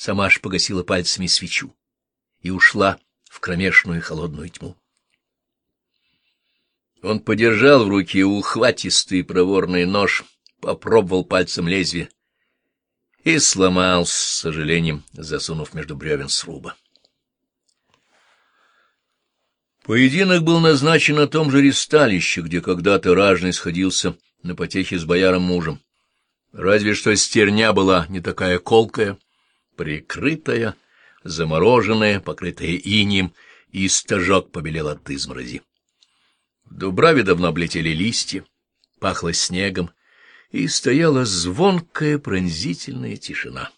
сама ж погасила пальцами свечу и ушла в кромешную холодную тьму. Он подержал в руке ухватистый проворный нож, попробовал пальцем лезвие и сломал, с сожалением, засунув между бревен сруба. Поединок был назначен на том же ристалище, где когда-то ражный сходился на потехе с бояром мужем. Разве что стерня была не такая колкая, прикрытая, замороженная, покрытая инием, и стажок побелел от изморози. В Дубраве давно облетели листья, пахло снегом, и стояла звонкая пронзительная тишина.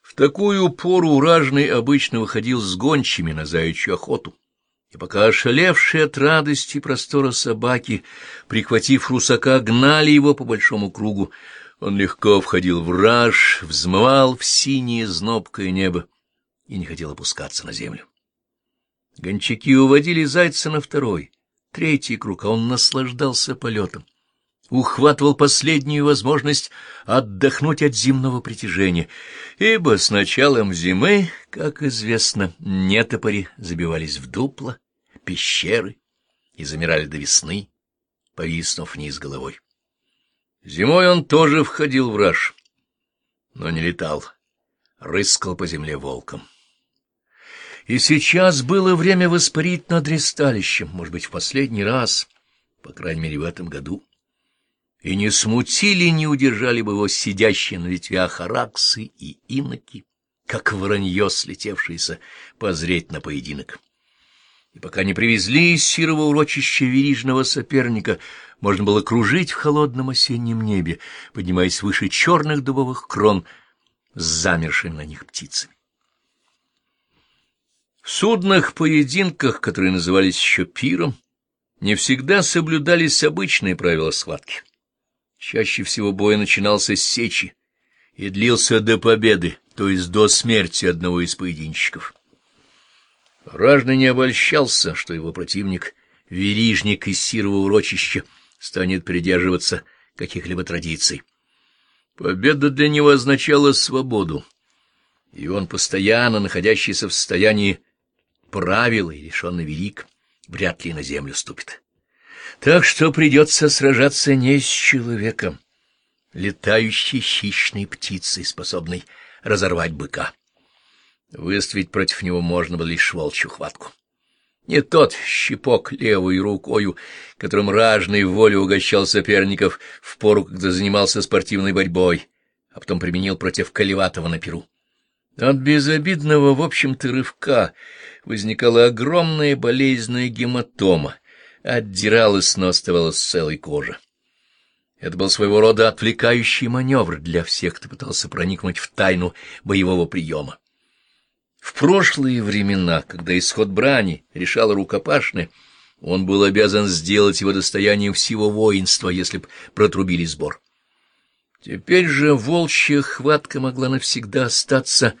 В такую пору ражный обычно выходил с гончими на заячью охоту, и пока ошалевшие от радости простора собаки, прихватив русака, гнали его по большому кругу, он легко входил в раж, взмывал в синее знобкое небо и не хотел опускаться на землю. Гончаки уводили зайца на второй, третий круг, а он наслаждался полетом ухватывал последнюю возможность отдохнуть от зимнего притяжения, ибо с началом зимы, как известно, нетопори забивались в дупла, пещеры и замирали до весны, повиснув вниз головой. Зимой он тоже входил в раж, но не летал, рыскал по земле волком. И сейчас было время воспарить над ресталищем, может быть, в последний раз, по крайней мере, в этом году и не смутили, не удержали бы его сидящие на ветвях араксы и иноки, как вранье, слетевшееся позреть на поединок. И пока не привезли из сирого урочища верижного соперника, можно было кружить в холодном осеннем небе, поднимаясь выше черных дубовых крон с замершими на них птицами. В судных поединках, которые назывались еще пиром, не всегда соблюдались обычные правила схватки. Чаще всего бой начинался с сечи и длился до победы, то есть до смерти одного из поединщиков. Ражный не обольщался, что его противник, верижник из сирого урочища, станет придерживаться каких-либо традиций. Победа для него означала свободу, и он, постоянно находящийся в состоянии правила и лишенный велик, вряд ли на землю ступит. Так что придется сражаться не с человеком, летающей хищной птицей, способной разорвать быка. Выставить против него можно было лишь волчью хватку. Не тот щипок левой рукою, которым ражный в волю угощал соперников в пору, когда занимался спортивной борьбой, а потом применил против Колеватова на перу. От безобидного, в общем-то, рывка возникала огромная болезненная гематома, отдиралась, но оставалась целой кожа. Это был своего рода отвлекающий маневр для всех, кто пытался проникнуть в тайну боевого приема. В прошлые времена, когда исход брани решал рукопашный, он был обязан сделать его достоянием всего воинства, если б протрубили сбор. Теперь же волчья хватка могла навсегда остаться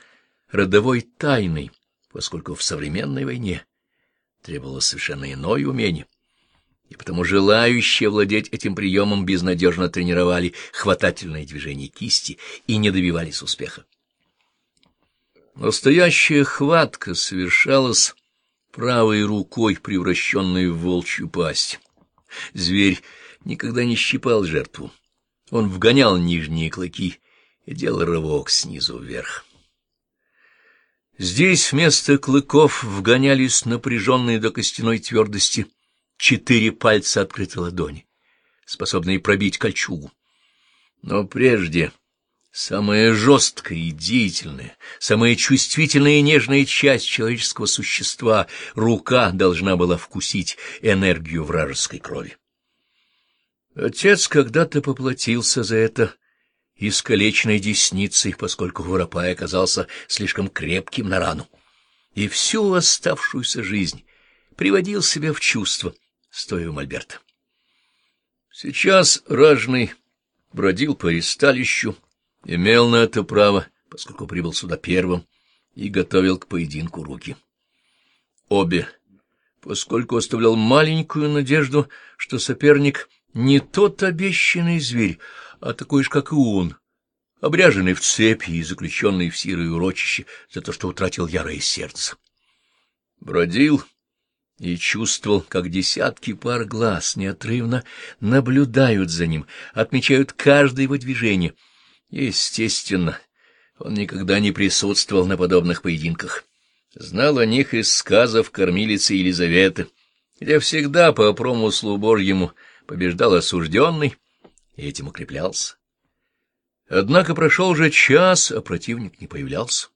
родовой тайной, поскольку в современной войне требовалось совершенно иное умение и потому желающие владеть этим приемом безнадежно тренировали хватательные движения кисти и не добивались успеха. Настоящая хватка совершалась правой рукой, превращенной в волчью пасть. Зверь никогда не щипал жертву. Он вгонял нижние клыки и делал рывок снизу вверх. Здесь вместо клыков вгонялись напряженные до костяной твердости четыре пальца открытой ладони, способные пробить кольчугу. Но прежде самая жесткая и деятельная, самая чувствительная и нежная часть человеческого существа, рука, должна была вкусить энергию вражеской крови. Отец когда-то поплатился за это искалеченной десницей, поскольку Воропай оказался слишком крепким на рану, и всю оставшуюся жизнь приводил себя в чувство, стоя у мольберта. Сейчас ражный бродил по ристалищу, имел на это право, поскольку прибыл сюда первым, и готовил к поединку руки. Обе, поскольку оставлял маленькую надежду, что соперник не тот обещанный зверь, а такой же, как и он, обряженный в цепи и заключенный в сирое урочище за то, что утратил ярое сердце. Бродил и чувствовал, как десятки пар глаз неотрывно наблюдают за ним, отмечают каждое его движение. Естественно, он никогда не присутствовал на подобных поединках. Знал о них из сказов кормилицы Елизаветы, где всегда по промыслу Божьему побеждал осужденный и этим укреплялся. Однако прошел уже час, а противник не появлялся.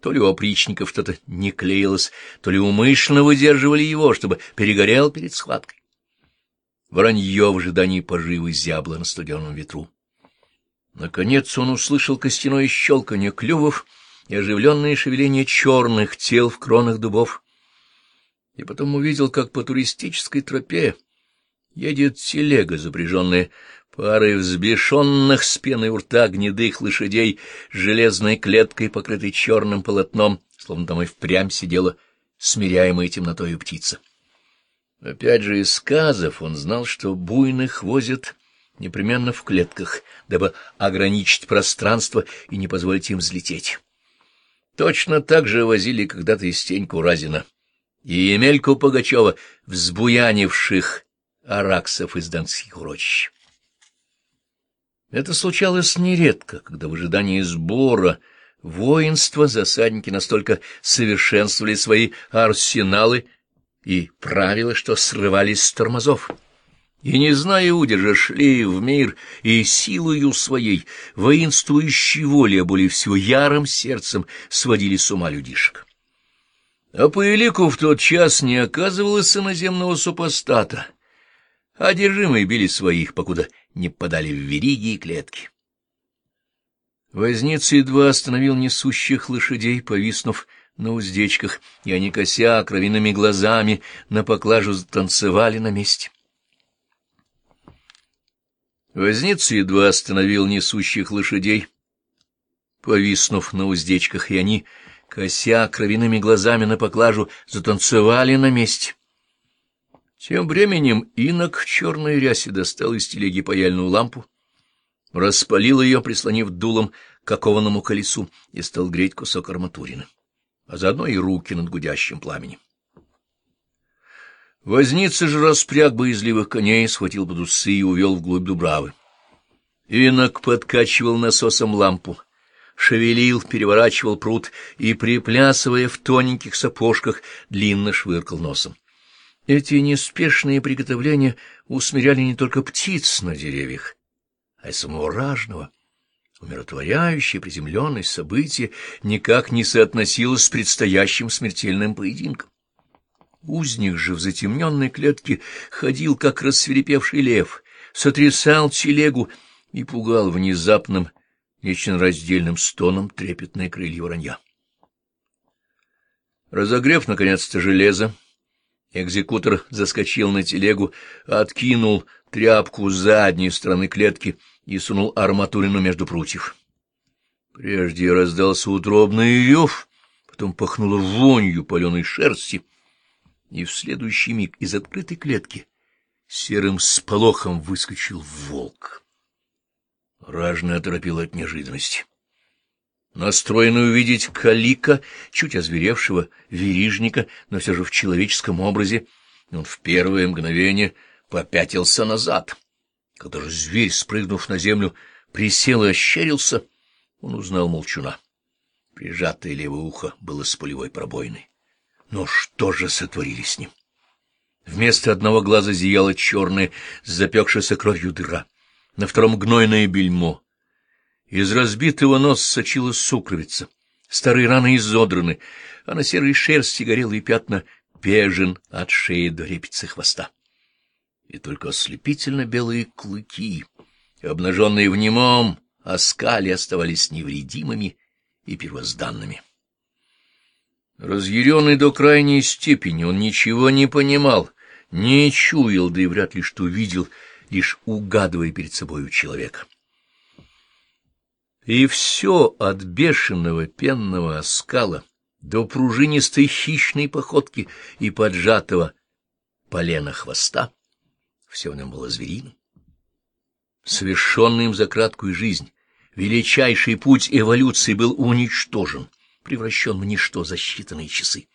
То ли у опричников что-то не клеилось, то ли умышленно выдерживали его, чтобы перегорел перед схваткой. Вранье в ожидании поживы зябло на студенном ветру. Наконец он услышал костяное щелканье клювов и оживленное шевеление черных тел в кронах дубов. И потом увидел, как по туристической тропе едет телега, запряженная парой взбешенных с пеной у рта гнедых лошадей с железной клеткой, покрытой черным полотном, словно там и впрямь сидела смиряемая темнотою птица. Опять же из сказов он знал, что буйных возят непременно в клетках, дабы ограничить пространство и не позволить им взлететь. Точно так же возили когда-то из Стеньку Разина и Емельку Пугачева, взбуянивших араксов из донских урочищ. Это случалось нередко, когда в ожидании сбора воинства засадники настолько совершенствовали свои арсеналы и правила, что срывались с тормозов. И, не зная удержа, шли в мир и силою своей, воинствующей воли, а более всего ярым сердцем сводили с ума людишек. А по элику в тот час не оказывалось иноземного супостата — Одержимые били своих, покуда не подали в вериги и клетки. Возница едва остановил несущих лошадей, повиснув на уздечках, и они, кося кровяными глазами, на поклажу затанцевали на месте. Возница едва остановил несущих лошадей, повиснув на уздечках, и они, кося кровяными глазами на поклажу, затанцевали на месте. Тем временем инок в черной рясе достал из телеги паяльную лампу, распалил ее, прислонив дулом к окованному колесу, и стал греть кусок арматурины, а заодно и руки над гудящим пламенем. Возница же распряг боязливых коней, схватил под усы и увел вглубь Дубравы. Инок подкачивал насосом лампу, шевелил, переворачивал пруд и, приплясывая в тоненьких сапожках, длинно швыркал носом. Эти неспешные приготовления усмиряли не только птиц на деревьях, а и самого ражного. Умиротворяющее приземленность события никак не соотносилось с предстоящим смертельным поединком. Узник же в затемненной клетке ходил, как рассверепевший лев, сотрясал телегу и пугал внезапным, нечленораздельным стоном трепетные крылья воронья. Разогрев, наконец-то, железо, Экзекутор заскочил на телегу, откинул тряпку с задней стороны клетки и сунул арматурину между прутьев. Прежде раздался утробный рев, потом пахнуло вонью паленой шерсти, и в следующий миг из открытой клетки серым сполохом выскочил волк. Ражный оторопил от неожиданности настроенный увидеть калика, чуть озверевшего верижника, но все же в человеческом образе, он в первое мгновение попятился назад. Когда же зверь, спрыгнув на землю, присел и ощерился, он узнал молчуна. Прижатое левое ухо было с пулевой пробоиной. Но что же сотворили с ним? Вместо одного глаза зияла черная, запекшаяся кровью дыра, на втором гнойное бельмо, из разбитого носа сочилась сукровица, старые раны изодраны, а на серой шерсти горелые пятна пежен от шеи до репицы хвоста. И только ослепительно белые клыки, обнаженные в немом, оскале оставались невредимыми и первозданными. Разъяренный до крайней степени, он ничего не понимал, не чуял, да и вряд ли что видел, лишь угадывая перед собою человека. И все от бешеного пенного оскала до пружинистой хищной походки и поджатого полена хвоста, все в нем было звериным. Совершенный им за краткую жизнь, величайший путь эволюции был уничтожен, превращен в ничто за считанные часы.